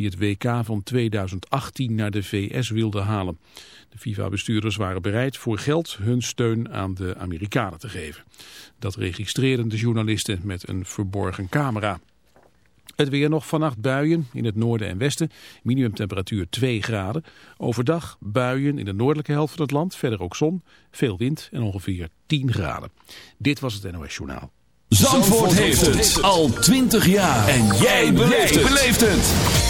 die het WK van 2018 naar de VS wilden halen. De FIFA-bestuurders waren bereid voor geld hun steun aan de Amerikanen te geven. Dat registreerden de journalisten met een verborgen camera. Het weer nog vannacht buien in het noorden en westen. Minimumtemperatuur 2 graden. Overdag buien in de noordelijke helft van het land. Verder ook zon, veel wind en ongeveer 10 graden. Dit was het NOS Journaal. Zandvoort, heeft, het. al 20 jaar. En jij beleeft het.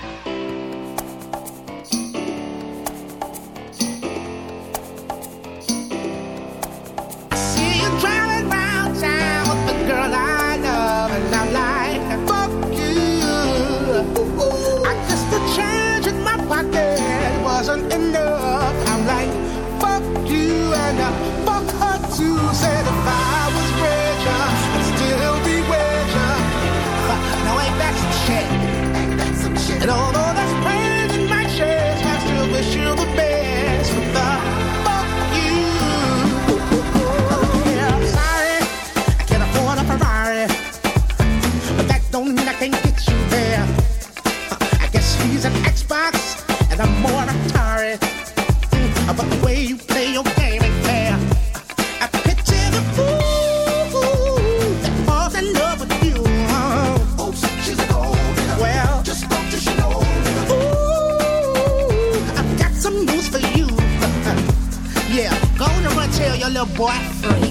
boyfriend.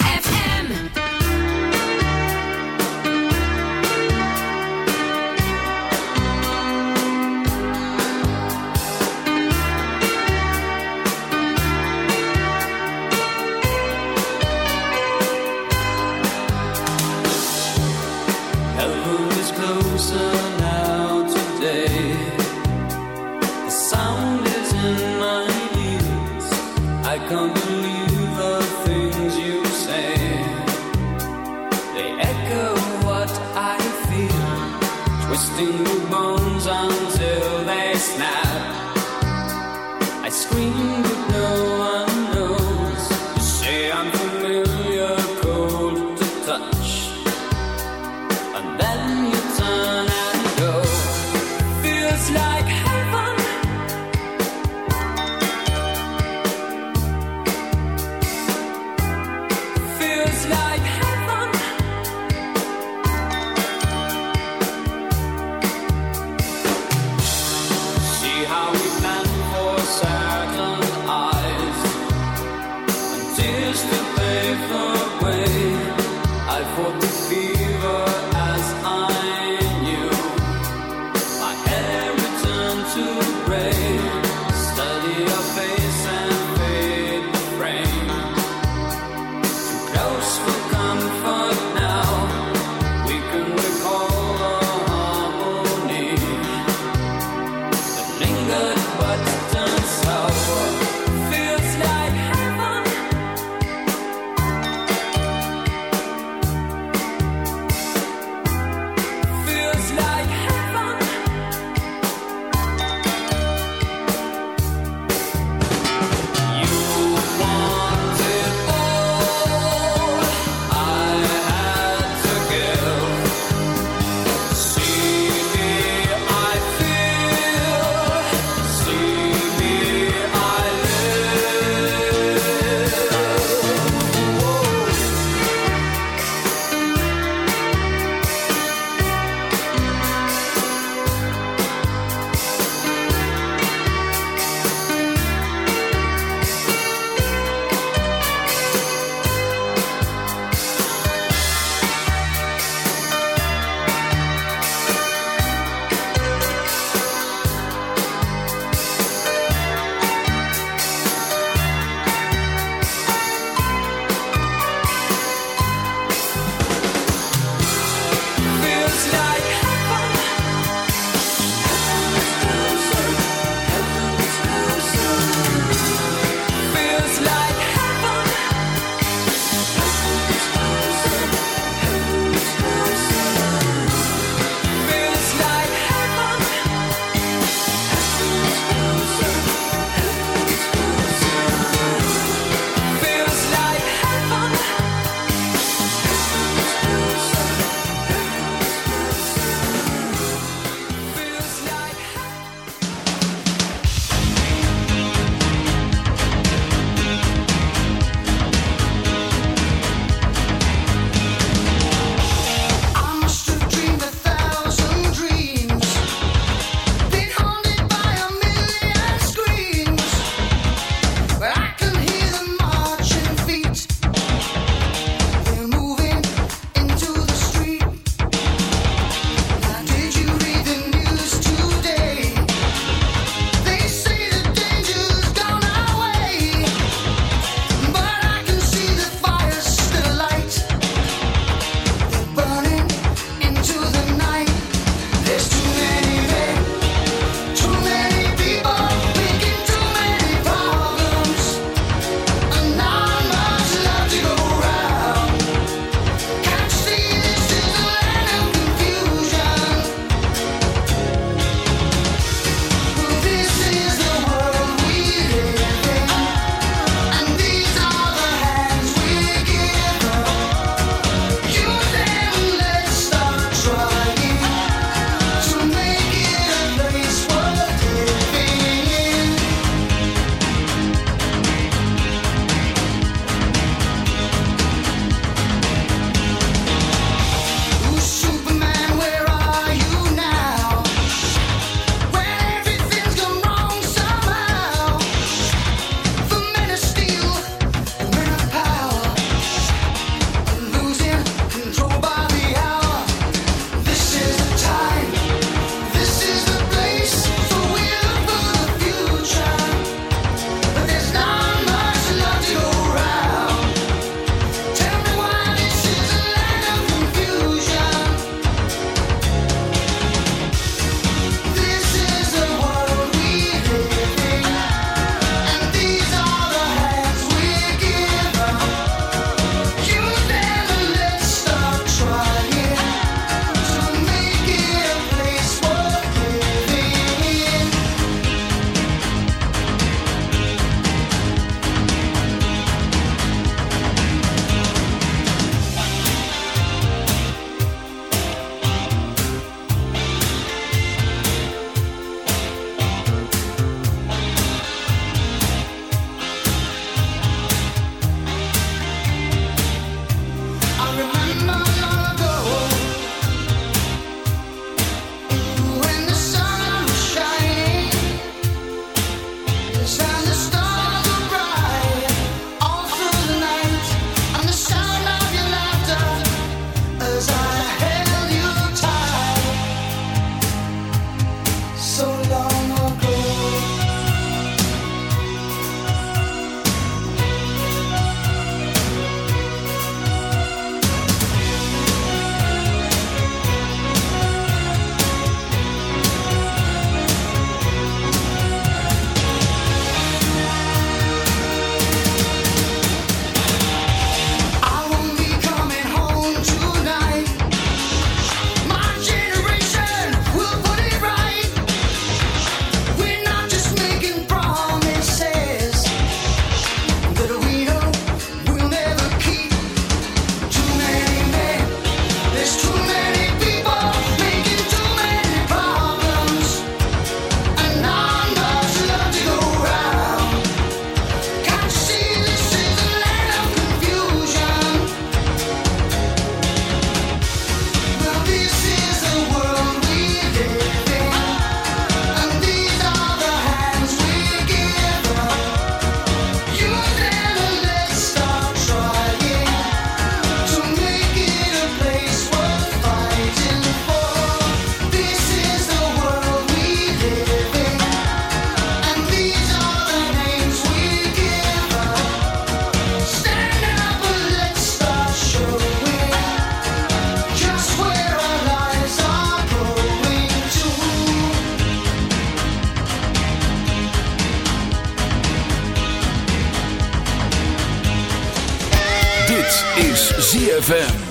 ZFM.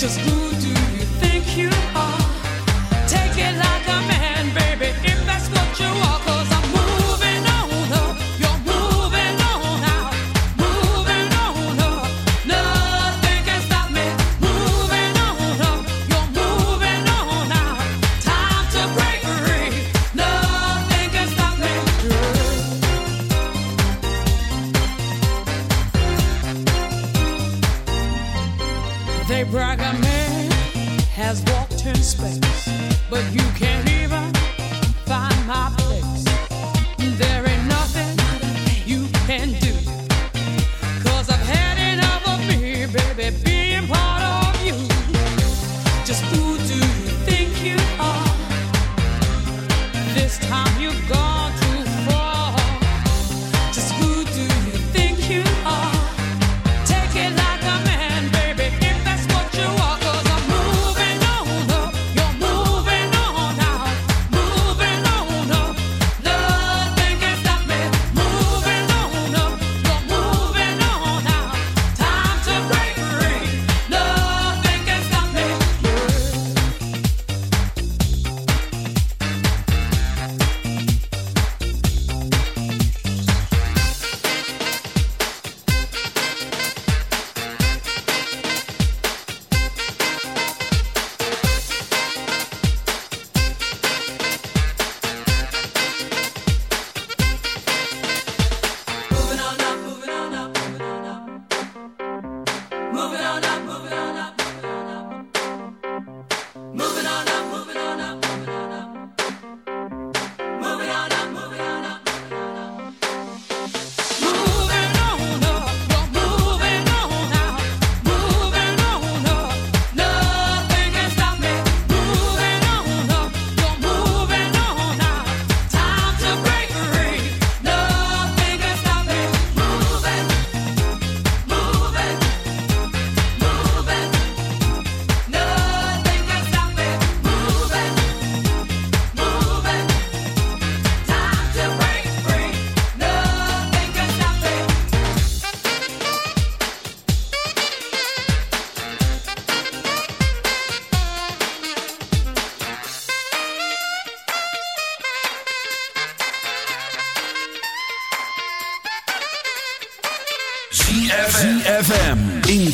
Just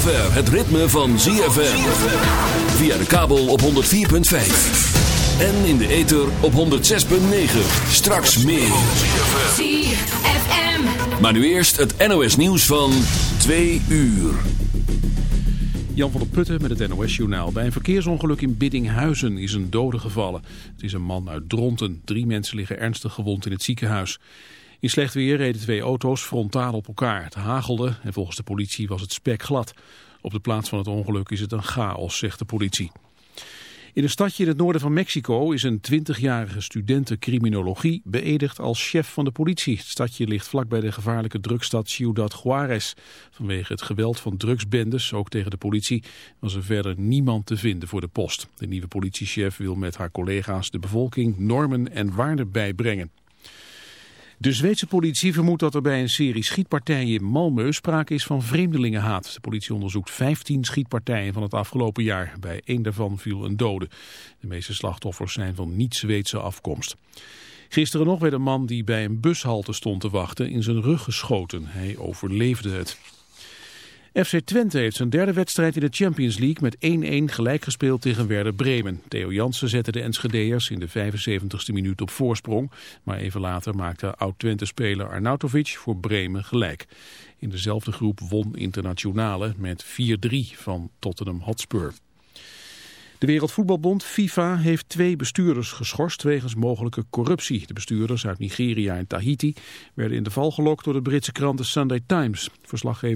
Zover het ritme van ZFM. Via de kabel op 104.5. En in de ether op 106.9. Straks meer. ZFM. Maar nu eerst het NOS nieuws van 2 uur. Jan van der Putten met het NOS-journaal. Bij een verkeersongeluk in Biddinghuizen is een dode gevallen. Het is een man uit Dronten. Drie mensen liggen ernstig gewond in het ziekenhuis. In slecht weer reden twee auto's frontaal op elkaar. Het hagelde en volgens de politie was het spek glad. Op de plaats van het ongeluk is het een chaos, zegt de politie. In een stadje in het noorden van Mexico is een 20-jarige studenten criminologie beëdigd als chef van de politie. Het stadje ligt vlakbij de gevaarlijke drugstad Ciudad Juarez. Vanwege het geweld van drugsbendes, ook tegen de politie, was er verder niemand te vinden voor de post. De nieuwe politiechef wil met haar collega's de bevolking normen en waarden bijbrengen. De Zweedse politie vermoedt dat er bij een serie schietpartijen in Malmö sprake is van vreemdelingenhaat. De politie onderzoekt 15 schietpartijen van het afgelopen jaar. Bij één daarvan viel een dode. De meeste slachtoffers zijn van niet-Zweedse afkomst. Gisteren nog werd een man die bij een bushalte stond te wachten in zijn rug geschoten. Hij overleefde het. FC Twente heeft zijn derde wedstrijd in de Champions League met 1-1 gelijk gespeeld tegen Werder Bremen. Theo Jansen zette de Enschede'ers in de 75ste minuut op voorsprong. Maar even later maakte oud-Twente-speler Arnautovic voor Bremen gelijk. In dezelfde groep won Internationale met 4-3 van Tottenham Hotspur. De Wereldvoetbalbond FIFA heeft twee bestuurders geschorst wegens mogelijke corruptie. De bestuurders uit Nigeria en Tahiti werden in de val gelokt door de Britse krant The Sunday Times. Verslaggever